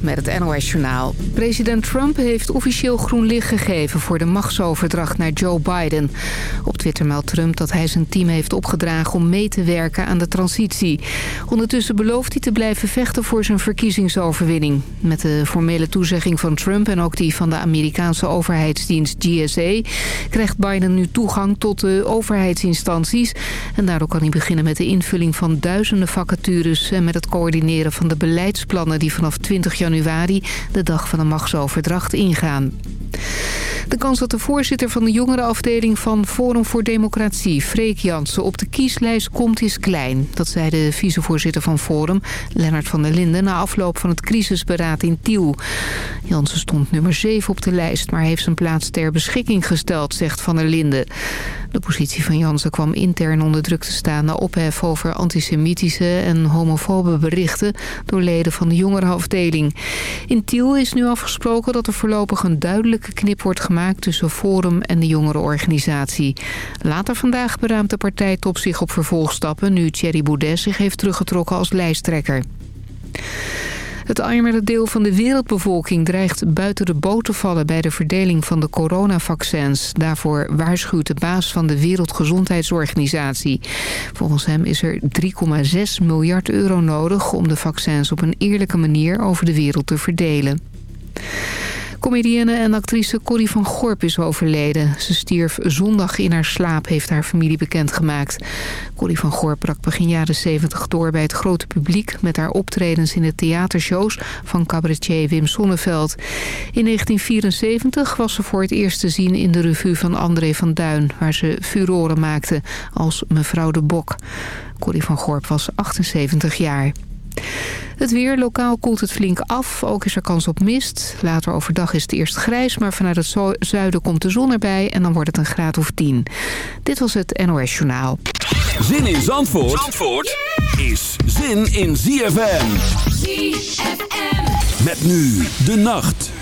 Met het NOS Journaal. President Trump heeft officieel groen licht gegeven voor de machtsoverdracht naar Joe Biden. Op Twitter meldt Trump dat hij zijn team heeft opgedragen om mee te werken aan de transitie. Ondertussen belooft hij te blijven vechten voor zijn verkiezingsoverwinning. Met de formele toezegging van Trump en ook die van de Amerikaanse overheidsdienst GSA... krijgt Biden nu toegang tot de overheidsinstanties. En daardoor kan hij beginnen met de invulling van duizenden vacatures... en met het coördineren van de beleidsplannen die vanaf 20 januari, de dag van de machtsoverdracht, ingaan. De kans dat de voorzitter van de jongerenafdeling van Forum voor Democratie, Freek Jansen, op de kieslijst komt is klein. Dat zei de vicevoorzitter van Forum, Lennart van der Linden, na afloop van het crisisberaad in Tiel. Jansen stond nummer 7 op de lijst, maar heeft zijn plaats ter beschikking gesteld, zegt van der Linden. De positie van Jansen kwam intern onder druk te staan na ophef over antisemitische en homofobe berichten door leden van de jongerenafdeling. In Tiel is nu afgesproken dat er voorlopig een duidelijke knip wordt gemaakt tussen Forum en de jongerenorganisatie. Later vandaag beraamt de partij top zich op vervolgstappen nu Thierry Boudet zich heeft teruggetrokken als lijsttrekker. Het armere deel van de wereldbevolking dreigt buiten de boot te vallen bij de verdeling van de coronavaccins. Daarvoor waarschuwt de baas van de Wereldgezondheidsorganisatie. Volgens hem is er 3,6 miljard euro nodig om de vaccins op een eerlijke manier over de wereld te verdelen. Comedienne en actrice Corrie van Gorp is overleden. Ze stierf zondag in haar slaap, heeft haar familie bekendgemaakt. Corrie van Gorp brak begin jaren 70 door bij het grote publiek... met haar optredens in de theatershows van cabaretier Wim Sonneveld. In 1974 was ze voor het eerst te zien in de revue van André van Duin... waar ze furoren maakte als mevrouw de Bok. Corrie van Gorp was 78 jaar. Het weer, lokaal koelt het flink af. Ook is er kans op mist. Later overdag is het eerst grijs, maar vanuit het zuiden komt de zon erbij... en dan wordt het een graad of 10. Dit was het NOS Journaal. Zin in Zandvoort, Zandvoort is zin in ZFM. ZFM. Met nu de nacht.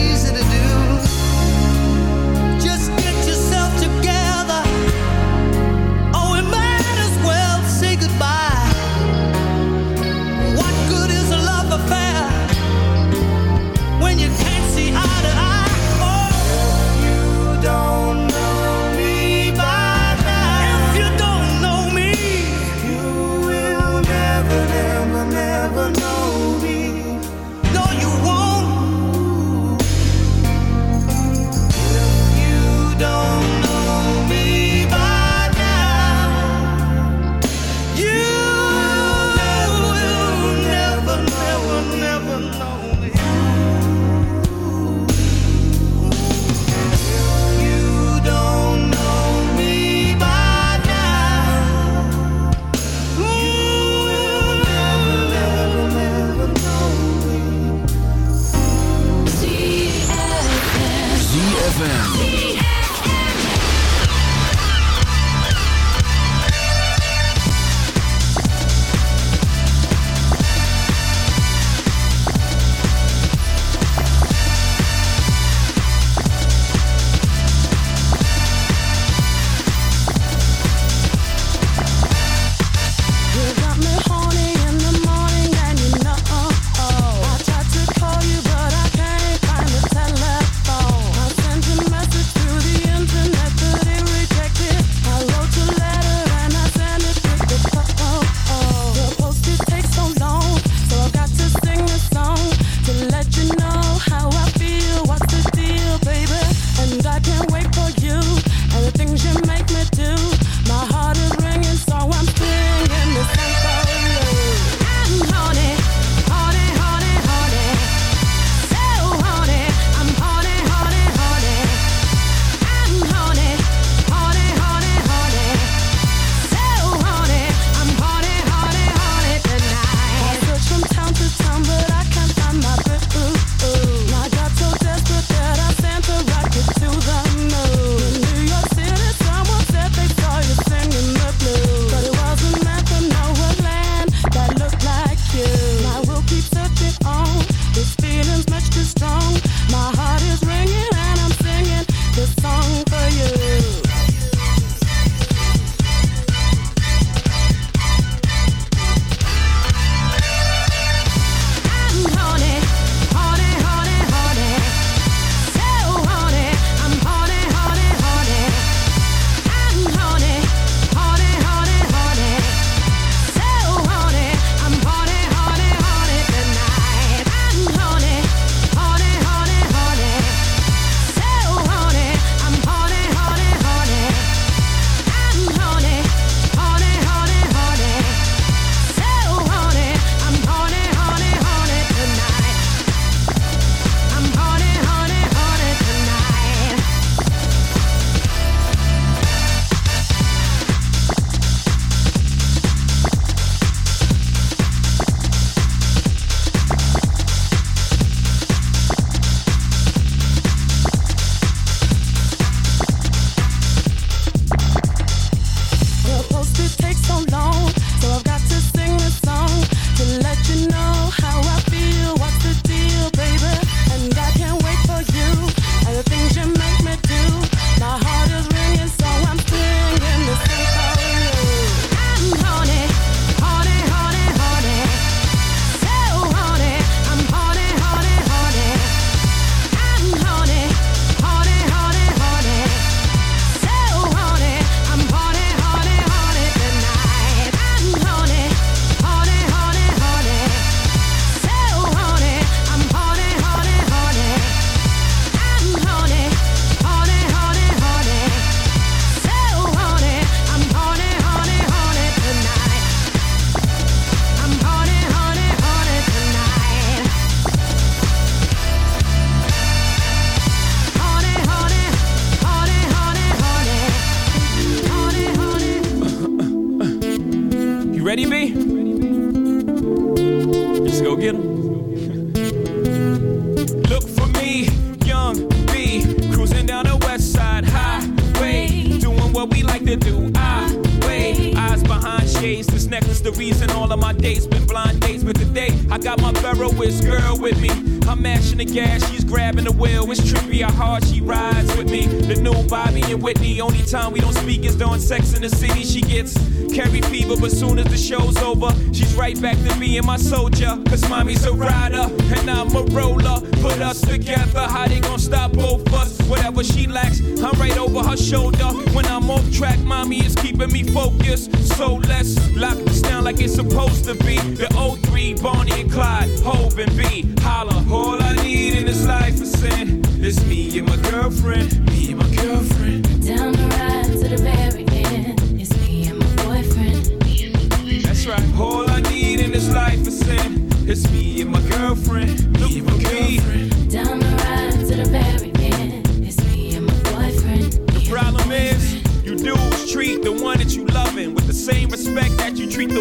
Mommy is keeping me focused. So let's lock this down like it's supposed to be. The 0 03, Bonnie and Clyde, Hope and B.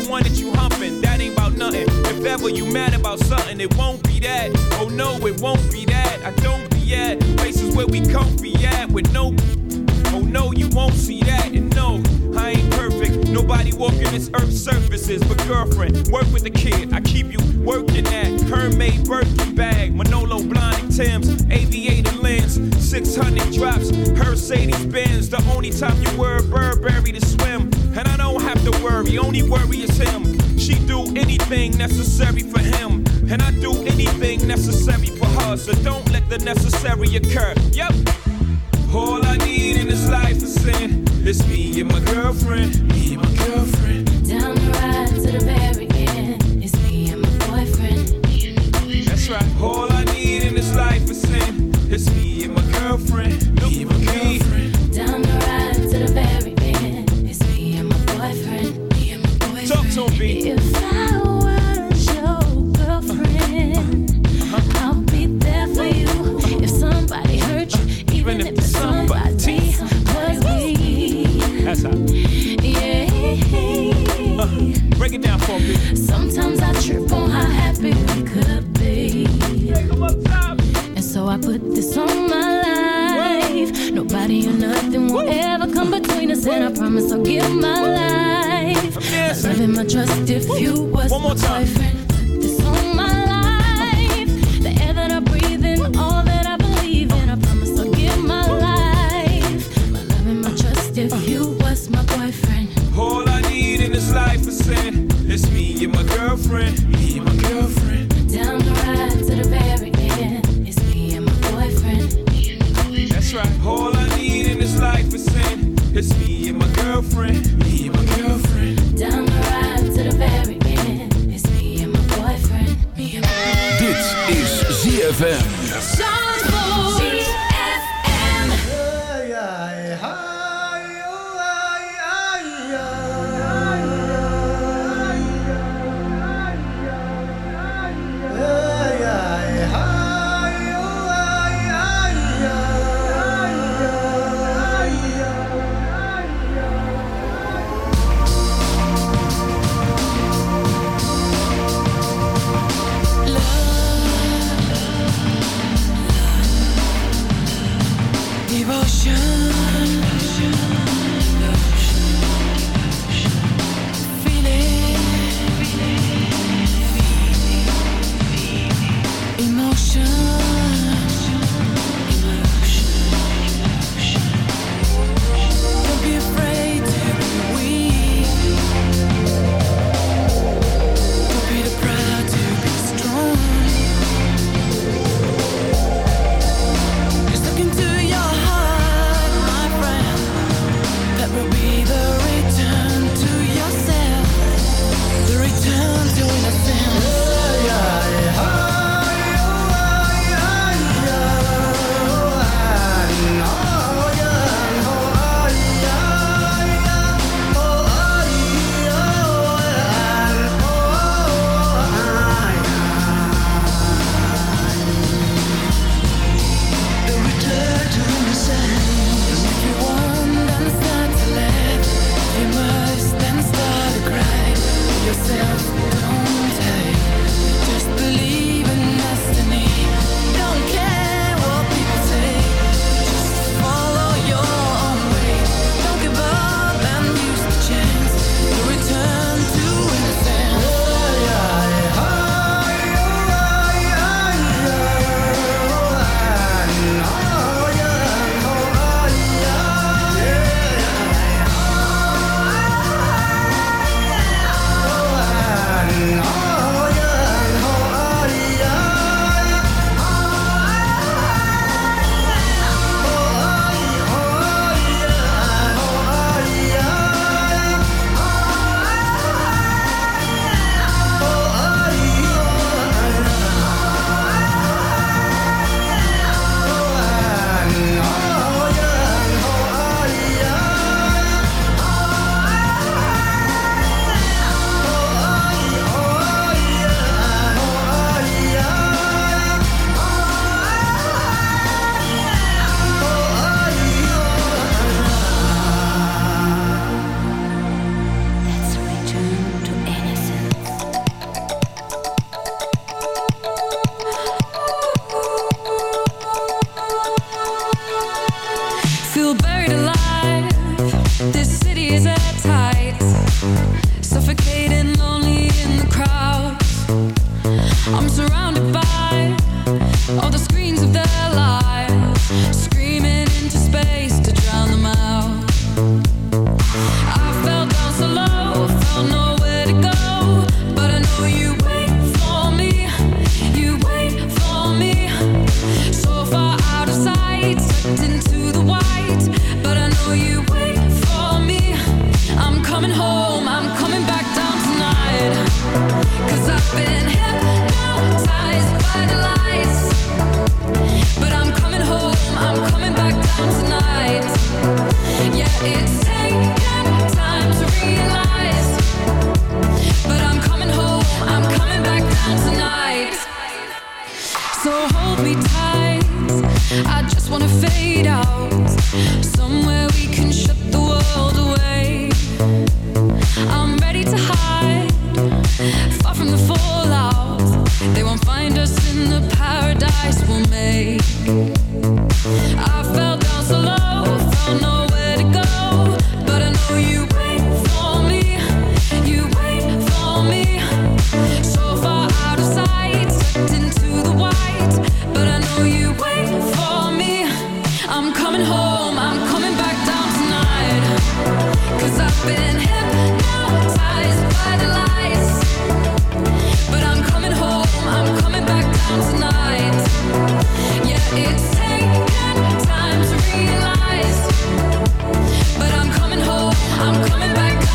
the one that you humping. That ain't about nothing. If ever you mad about something, it won't be that. Oh no, it won't be that. I don't be at places where we comfy at with no. Oh no, you won't see that. And no, I ain't perfect. Nobody walking this earth surfaces. But girlfriend, work with the kid. I keep you working at Hermaid Birkin bag, Manolo Blahnik Tim's, aviator lens, 600 drops, Mercedes Benz. The only time you wear a Burberry to swim. And I don't worry, only worry is him. She do anything necessary for him. And I do anything necessary for her. So don't let the necessary occur. Yep. All I need in this life is sin. It's me and my girlfriend. Me and my girlfriend. Down the ride to the very end. It's me and my boyfriend. Me and my boyfriend. That's right. All I need in this life is sin. It's me and my girlfriend. Put this on my life. Nobody or nothing will ever come between us. And I promise I'll give my life. My Yes. love and my trust if you was One more my time. boyfriend. Put this on my life. The air that I breathe in, all that I believe in. I promise I'll give my life. My love and my trust if uh-huh. you was my boyfriend. All I need in this life is sin. It's me and my girlfriend. Me and my girlfriend.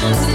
Music.